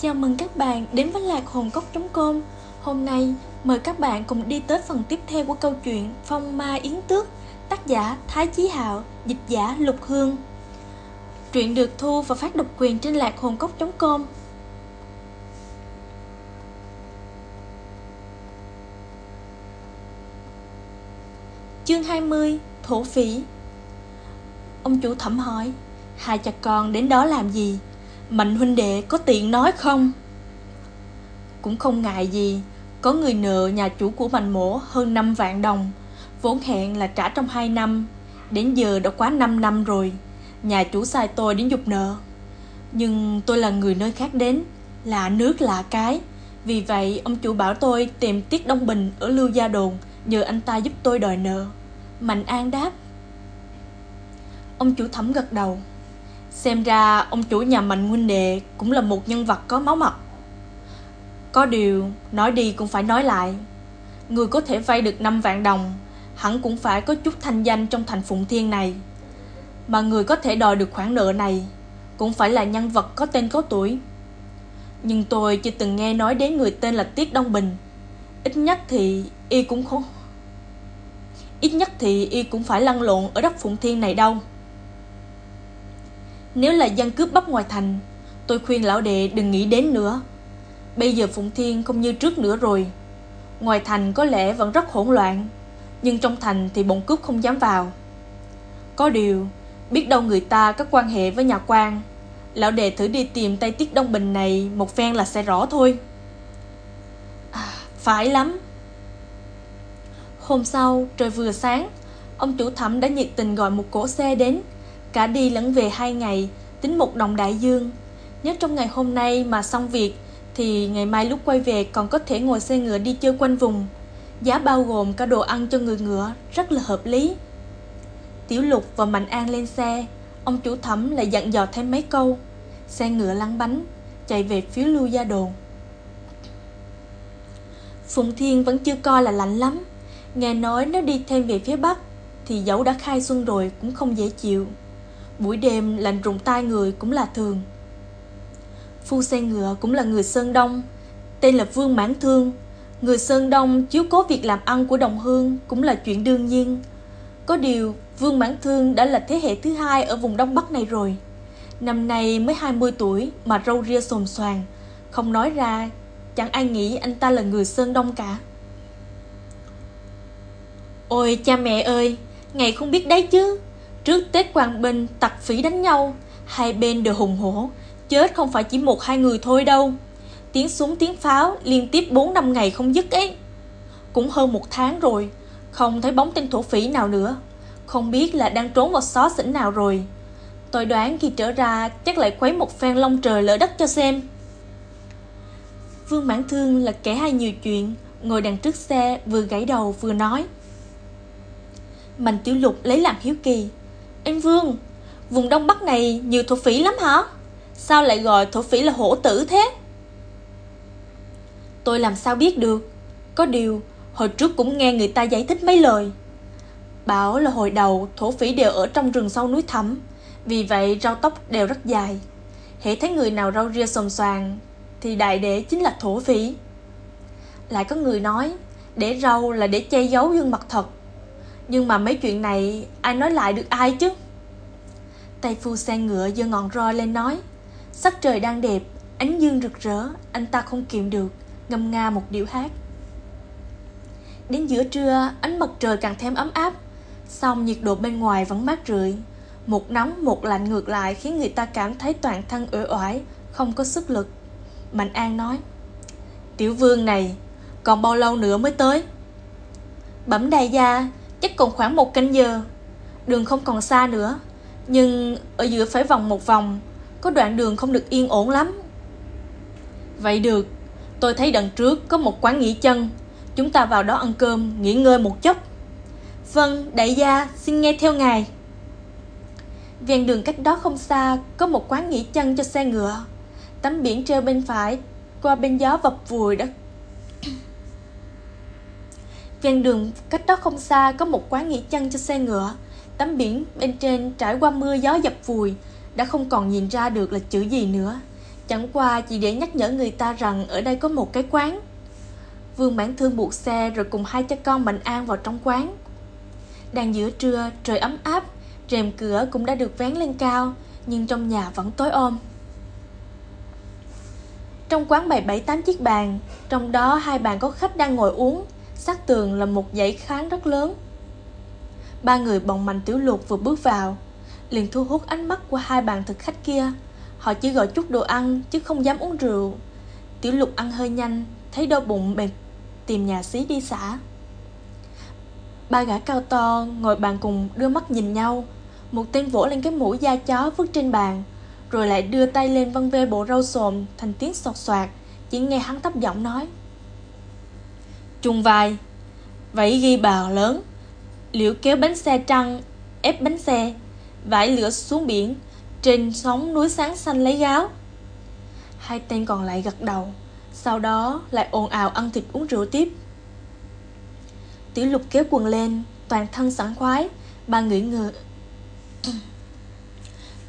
Chào mừng các bạn đến với lạc hồn cốc.com Hôm nay mời các bạn cùng đi tới phần tiếp theo của câu chuyện Phong Ma Yến Tước Tác giả Thái Chí Hạo, dịch giả Lục Hương. Truyện được thu và phát độc quyền trên lạc hồn cốc.com Chương 20 Thổ phỉ. Ông chủ thẩm hỏi Hai cha con đến đó làm gì? Mạnh huynh đệ có tiện nói không? Cũng không ngại gì, Có người nợ nhà chủ của mạnh mổ hơn 5 vạn đồng, Vốn hẹn là trả trong 2 năm. Đến giờ đã quá 5 năm rồi, Nhà chủ sai tôi đến dục nợ. Nhưng tôi là người nơi khác đến, Lạ nước lạ cái. Vì vậy, ông chủ bảo tôi tìm Tiết Đông Bình ở Lưu Gia Đồn Nhờ anh ta giúp tôi đòi nợ. Mạnh An đáp. Ông chủ thẩm gật đầu. Xem ra ông chủ nhà Mạnh huynh đệ cũng là một nhân vật có máu mặt. Có điều, nói đi cũng phải nói lại. Người có thể vay được 5 vạn đồng, hẳn cũng phải có chút thanh danh trong thành Phụng Thiên này. Mà người có thể đòi được khoản nợ này, cũng phải là nhân vật có tên có tuổi. Nhưng tôi chưa từng nghe nói đến người tên là Tiết Đông Bình. Ít nhất thì y cũng không... Ít nhất thì y cũng phải lăn lộn ở đất Phụng Thiên này đâu. Nếu là dân cướp bóc ngoài thành Tôi khuyên lão đệ đừng nghĩ đến nữa. Bây giờ Phụng Thiên không như trước nữa rồi. Ngoài thành có lẽ vẫn rất hỗn loạn Nhưng trong thành thì bọn cướp không dám vào. Có điều Biết đâu người ta có quan hệ với nhà quan Lão đệ thử đi tìm tay Tiết Đông Bình này Một phen là sẽ rõ thôi. À, Phải lắm. Hôm sau trời vừa sáng Ông chủ thẩm đã nhiệt tình gọi một cỗ xe đến. Cả đi lẫn về hai ngày, tính một đồng đại dương. Nếu trong ngày hôm nay mà xong việc, thì ngày mai lúc quay về còn có thể ngồi xe ngựa đi chơi quanh vùng. Giá bao gồm cả đồ ăn cho người ngựa, rất là hợp lý. Tiểu Lục và Mạnh An lên xe, ông chủ thẩm lại dặn dò thêm mấy câu. Xe ngựa lăn bánh, chạy về phía lưu gia đồn. Phụng Thiên vẫn chưa coi là lạnh lắm. Nghe nói nếu đi thêm về phía Bắc, thì dẫu đã khai xuân rồi cũng không dễ chịu. Buổi đêm lạnh rụng tai người cũng là thường. Phu xe ngựa cũng là người Sơn Đông Tên là Vương Mãn Thương. Người Sơn Đông chiếu cố việc làm ăn của đồng hương Cũng là chuyện đương nhiên. Có điều Vương Mãn Thương đã là thế hệ thứ hai Ở vùng Đông Bắc này rồi. Năm nay mới 20 tuổi Mà râu ria xồm xoàng, Không nói ra Chẳng ai nghĩ anh ta là người Sơn Đông cả. Ôi cha mẹ ơi Ngày không biết đấy chứ. Trước Tết Quang Binh tặc phí đánh nhau. Hai bên đều hùng hổ. Chết không phải chỉ một hai người thôi đâu. Tiếng súng, tiếng pháo liên tiếp 4 năm ngày không dứt ấy. Cũng hơn một tháng rồi, Không thấy bóng tên thổ phỉ nào nữa. Không biết là đang trốn vào xó xỉnh nào rồi. Tôi đoán khi trở ra, Chắc lại khuấy một phen lông trời lỡ đất cho xem. Vương Mãn Thương là kẻ hay nhiều chuyện, Ngồi đằng trước xe, vừa gãy đầu, vừa nói. Mạnh Tiểu Lục lấy làm hiếu kỳ anh Vương, vùng Đông Bắc này nhiều thổ phỉ lắm hả? Sao lại gọi thổ phỉ là hổ tử thế? Tôi làm sao biết được? Có điều Hồi trước cũng nghe người ta giải thích mấy lời. Bảo là hồi đầu Thổ phỉ đều ở trong rừng sâu núi thẳm Vì vậy rau tóc đều rất dài. Hễ thấy người nào rau ria xồm xoàn Thì đại đệ chính là thổ phỉ. Lại có người nói Để rau là để che giấu gương mặt thật nhưng mà mấy chuyện này, ai nói lại được ai chứ? Tay phu xe ngựa giơ ngọn roi lên nói, Sắc trời đang đẹp, Ánh dương rực rỡ, Anh ta không kiềm được, Ngâm nga một điệu hát. Đến giữa trưa, Ánh mặt trời càng thêm ấm áp Xong nhiệt độ bên ngoài vẫn mát rượi. Một nóng, một lạnh ngược lại Khiến người ta cảm thấy toàn thân uể oải, Không có sức lực. Mạnh An nói, Tiểu vương này, Còn bao lâu nữa mới tới? Bẩm đại gia Chắc còn khoảng một canh giờ. Đường không còn xa nữa, Nhưng ở giữa phải vòng một vòng, Có đoạn đường không được yên ổn lắm. Vậy được, Tôi thấy đằng trước có một quán nghỉ chân, Chúng ta vào đó ăn cơm, Nghỉ ngơi một chút Vâng đại gia, xin nghe theo ngài. Ven đường cách đó không xa Có một quán nghỉ chân cho xe ngựa. Tấm biển treo bên phải, Qua bên gió vập vùi đã Ven đường cách đó không xa có một quán nghỉ chân cho xe ngựa. Tấm biển bên trên trải qua mưa gió dập vùi, đã không còn nhìn ra được là chữ gì nữa. Chẳng qua chỉ để nhắc nhở người ta rằng ở đây có một cái quán Vương Mãn Thương buộc xe rồi cùng hai cha con Mạnh An vào trong quán Đang giữa trưa, trời ấm áp Rèm cửa cũng đã được vén lên cao Nhưng trong nhà vẫn tối om Trong quán bày bảy tám chiếc bàn Trong đó hai bàn có khách đang ngồi uống Sát tường là một dãy kháng rất lớn. Ba người bồng mạnh tiểu lục vừa bước vào, Liền thu hút ánh mắt của hai bàn thực khách kia. Họ chỉ gọi chút đồ ăn, chứ không dám uống rượu. Tiểu lục ăn hơi nhanh, Thấy đau bụng bèn tìm nhà xí đi xả. Ba gã cao to ngồi bàn cùng đưa mắt nhìn nhau. Một tên vỗ lên cái mũi da chó vứt trên bàn, Rồi lại đưa tay lên vân ve bộ râu xồm thành tiếng sọt soạt, Chỉ nghe hắn thấp giọng nói. Chung vai. Vậy ghi bào lớn, Liễu kéo bánh xe trăng, Ép bánh xe, Vải lửa xuống biển, Trên sóng núi sáng xanh lấy gáo. Hai tên còn lại gật đầu, Sau đó lại ồn ào ăn thịt uống rượu tiếp. Tiểu lục kéo quần lên, Toàn thân sảng khoái, Ba người ngựa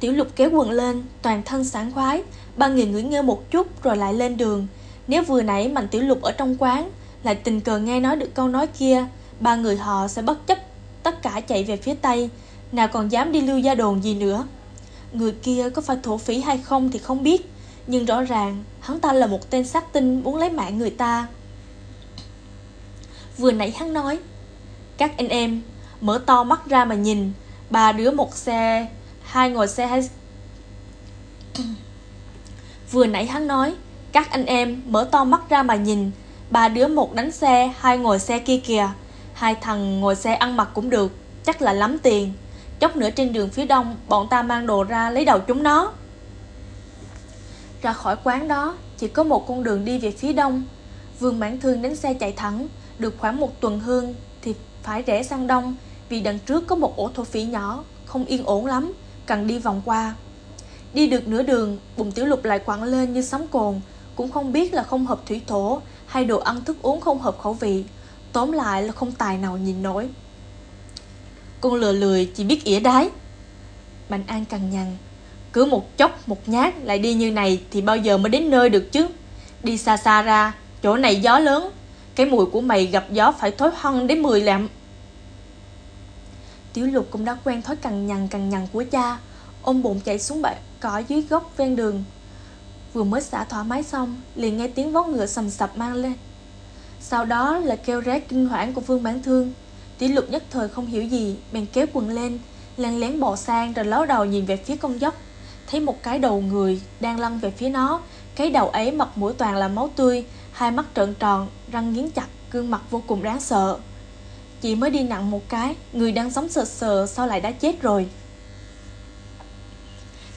Tiểu lục kéo quần lên, Toàn thân sảng khoái, Ba người ngửi ngơ một chút rồi lại lên đường. Nếu vừa nãy Mạnh Tiểu Lục ở trong quán lại tình cờ nghe nói được câu nói kia, Ba người họ sẽ bất chấp Tất cả chạy về phía Tây. Nào còn dám đi lưu gia đồn gì nữa? Người kia có phải thổ phỉ hay không thì không biết, Nhưng rõ ràng Hắn ta là một tên sát tinh muốn lấy mạng người ta. Vừa nãy hắn nói, Các anh em, Mở to mắt ra mà nhìn, Ba đứa một xe, Hai ngồi xe hay Vừa nãy hắn nói, Các anh em, mở to mắt ra mà nhìn Ba đứa một đánh xe, Hai ngồi xe kia kìa. Hai thằng ngồi xe ăn mặc cũng được, Chắc là lắm tiền. Chốc nữa trên đường phía đông, Bọn ta mang đồ ra lấy đầu chúng nó. Ra khỏi quán đó, Chỉ có một con đường đi về phía đông. Vương Mãn Thương đánh xe chạy thẳng, Được khoảng một tuần hương Thì phải rẽ sang đông, Vì đằng trước có một ổ thổ phỉ nhỏ, Không yên ổn lắm, Cần đi vòng qua. Đi được nửa đường Bụng tiểu lục lại quặn lên như sóng cồn, Cũng không biết là không hợp thủy thổ hay đồ ăn thức uống không hợp khẩu vị, Tóm lại là không tài nào nhìn nổi. Con lừa lười chỉ biết ỉa đái. Mạnh An cằn nhằn, Cứ một chốc một nhát lại đi như này Thì bao giờ mới đến nơi được chứ? Đi xa xa ra, Chỗ này gió lớn, Cái mùi của mày gặp gió phải thối hăng đến 10 lạm Tiểu lục cũng đã quen thói cằn nhằn cằn nhằn của cha, Ôm bụng chạy xuống bãi cỏ dưới gốc ven đường. Vừa mới xả thoải mái xong Liền nghe tiếng vó ngựa sầm sập mang lên. Sau đó là kêu rét kinh hoảng của Vương Mãn Thương. Tỷ lục nhất thời không hiểu gì Bèn kéo quần lên Lăn lén bò sang rồi ló đầu nhìn về phía con dốc. Thấy một cái đầu người đang lăn về phía nó Cái đầu ấy mặt mũi toàn là máu tươi Hai mắt trợn tròn, răng nghiến chặt Gương mặt vô cùng đáng sợ. Chỉ mới đi nặng một cái Người đang sống sờ sờ sao lại đã chết rồi?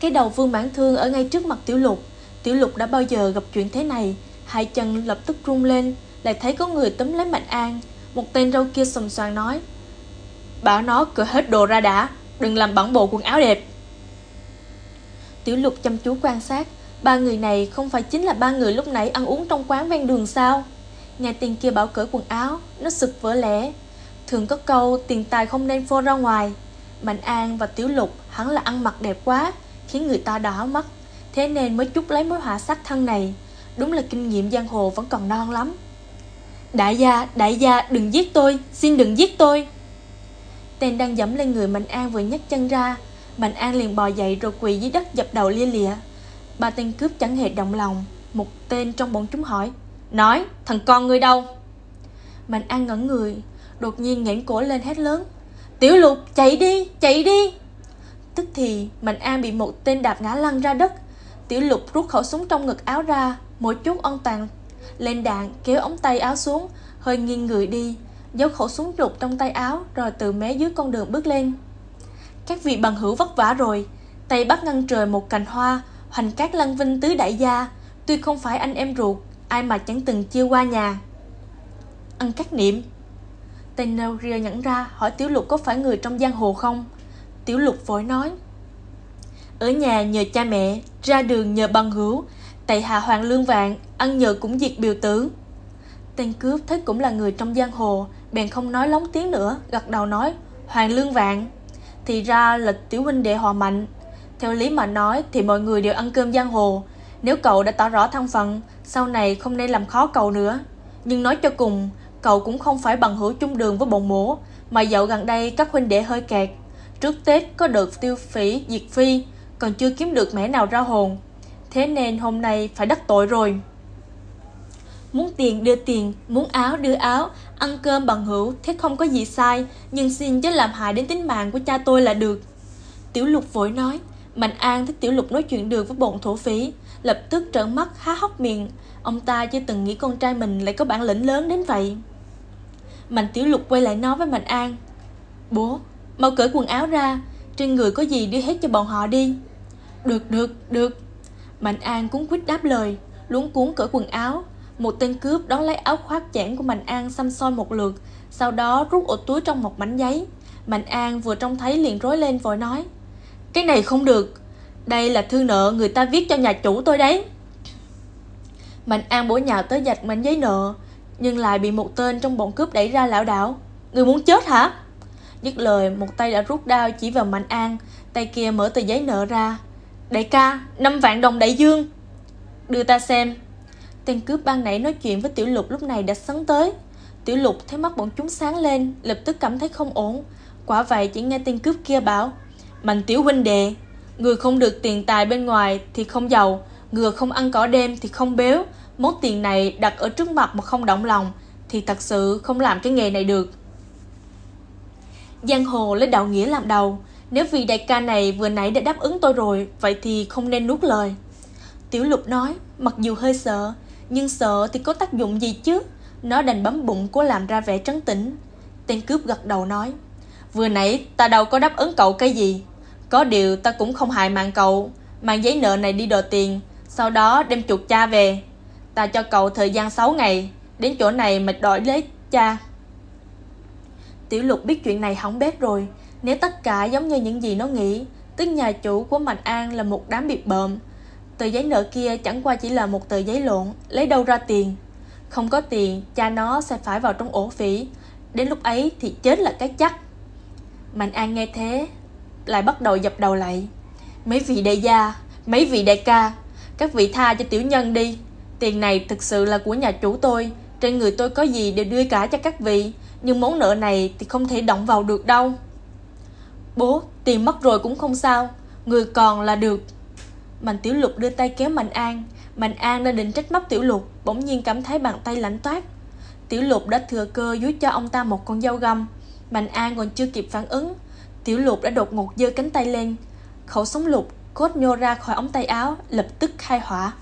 Cái đầu Vương bản Thương ở ngay trước mặt Tiểu Lục Tiểu Lục đã bao giờ gặp chuyện thế này? Hai chân lập tức rung lên, lại thấy có người túm lấy Mạnh An. Một tên râu kia sầm soàn nói, Bảo nó cởi hết đồ ra đã, Đừng làm bẩn bộ quần áo đẹp. Tiểu lục chăm chú quan sát, Ba người này không phải chính là ba người lúc nãy ăn uống trong quán ven đường sao? Nghe tiền kia bảo cởi quần áo, Nó sực vỡ lẽ. Thường có câu, tiền tài không nên phô ra ngoài. Mạnh An và Tiểu Lục hẳn là ăn mặc đẹp quá, Khiến người ta đỏ mắt. Thế nên mới chút lấy mối họa sát thân này. Đúng là kinh nghiệm giang hồ vẫn còn non lắm. Đại gia, đại gia, đừng giết tôi, xin đừng giết tôi. Tên đang dẫm lên người Mạnh An vừa nhấc chân ra. Mạnh An liền bò dậy rồi quỳ dưới đất dập đầu lia lịa. Ba tên cướp chẳng hề động lòng. Một tên trong bọn chúng hỏi Nói, thằng con ngươi đâu? Mạnh An ngẩn người Đột nhiên ngẩng cổ lên hét lớn Tiểu lục, chạy đi, chạy đi. Tức thì Mạnh An bị một tên đạp ngã lăn ra đất Tiểu lục rút khẩu súng trong ngực áo ra Một chút ân tàn lên đạn, kéo ống tay áo xuống, Hơi nghiêng người đi, Giấu khẩu súng rụt trong tay áo Rồi từ mé dưới con đường bước lên. Các vị bằng hữu vất vả rồi, Tay bắt ngăn trời một cành hoa, Hoành cát lăng vinh tứ đại gia. Tuy không phải anh em ruột, Ai mà chẳng từng chia qua nhà. Ăn cắt niệm. Tên nêu nhận nhẫn ra hỏi Tiểu Lục có phải người trong giang hồ không? Tiểu Lục vội nói ở nhà nhờ cha mẹ, Ra đường nhờ bằng hữu. Tại hạ Hoàng Lương Vạn, Ăn nhờ cũng diệt biểu tử. Tên cướp thấy cũng là người trong giang hồ, Bèn không nói lóng tiếng nữa, Gật đầu nói Hoàng Lương Vạn. Thì ra là tiểu huynh đệ họ mạnh. Theo lý mà nói thì mọi người đều ăn cơm giang hồ. Nếu cậu đã tỏ rõ thân phận, Sau này không nên làm khó cậu nữa. Nhưng nói cho cùng, Cậu cũng không phải bằng hữu chung đường với bọn mổ, Mà dạo gần đây các huynh đệ hơi kẹt. Trước Tết có đợt tiêu phỉ, diệt phi. Còn chưa kiếm được mẻ nào ra hồn Thế nên hôm nay phải đắc tội rồi Muốn tiền đưa tiền, muốn áo đưa áo, ăn cơm bằng hữu, thế không có gì sai, nhưng xin chứ làm hại đến tính mạng của cha tôi là được. Tiểu lục vội nói, Mạnh An thấy Tiểu lục nói chuyện được với bọn thổ phí, lập tức trợn mắt há hốc miệng. Ông ta chưa từng nghĩ con trai mình lại có bản lĩnh lớn đến vậy. Mạnh Tiểu lục quay lại nói với Mạnh An, Bố, mau cởi quần áo ra, trên người có gì đưa hết cho bọn họ đi. Được, được, được. Mạnh An cũng quyết đáp lời, luống cuốn cởi quần áo, một tên cướp đón lấy áo khoác chẽn của Mạnh An xăm soi một lượt, sau đó rút ổ túi trong một mảnh giấy. Mạnh An vừa trông thấy liền rối lên vội nói Cái này không được Đây là thư nợ người ta viết cho nhà chủ tôi đấy Mạnh An bổ nhào tới dạch mảnh giấy nợ Nhưng lại bị một tên trong bọn cướp đẩy ra lão đảo Người muốn chết hả? Dứt lời một tay đã rút đao chỉ vào Mạnh An Tay kia mở tờ giấy nợ ra Đại ca, 5 vạn đồng đại dương. Đưa ta xem. Tên cướp ban nãy nói chuyện với Tiểu Lục lúc này đã sấn tới. Tiểu Lục thấy mắt bọn chúng sáng lên Lập tức cảm thấy không ổn. Quả vậy chỉ nghe tên cướp kia bảo Mạnh Tiểu huynh đệ Người không được tiền tài bên ngoài thì không giàu Người không ăn cỏ đêm thì không béo. Món tiền này đặt ở trước mặt mà không động lòng Thì thật sự không làm cái nghề này được. Giang hồ lấy đạo nghĩa làm đầu nếu vì đại ca này vừa nãy đã đáp ứng tôi rồi, Vậy thì không nên nuốt lời. Tiểu lục nói, Mặc dù hơi sợ, nhưng sợ thì có tác dụng gì chứ? Nó đành bấm bụng cố làm ra vẻ trấn tĩnh. Tên cướp gật đầu nói, Vừa nãy ta đâu có đáp ứng cậu cái gì. Có điều ta cũng không hại mạng cậu. Mang giấy nợ này đi đòi tiền, Sau đó đem chuột cha về. Ta cho cậu thời gian 6 ngày, Đến chỗ này mà đòi lấy cha. Tiểu lục biết chuyện này hỏng bét rồi nếu tất cả giống như những gì nó nghĩ, Tức nhà chủ của Mạnh An là một đám biệt bợm. Tờ giấy nợ kia chẳng qua chỉ là một tờ giấy lộn, Lấy đâu ra tiền? Không có tiền, cha nó sẽ phải vào trong ổ phỉ. Đến lúc ấy thì chết là cái chắc. Mạnh An nghe thế, Lại bắt đầu dập đầu lại. Mấy vị đại gia, Mấy vị đại ca, Các vị tha cho tiểu nhân đi. Tiền này thực sự là của nhà chủ tôi, Trên người tôi có gì đều đưa cả cho các vị. Nhưng món nợ này thì không thể động vào được đâu. Bố, tiền mất rồi cũng không sao. Người còn là được. Mạnh Tiểu Lục đưa tay kéo Mạnh An. Mạnh An đang định trách móc Tiểu Lục Bỗng nhiên cảm thấy bàn tay lạnh toát. Tiểu Lục đã thừa cơ dúi cho ông ta một con dao găm. Mạnh An còn chưa kịp phản ứng Tiểu Lục đã đột ngột giơ cánh tay lên. Khẩu súng lục cốt nhô ra khỏi ống tay áo Lập tức khai hỏa.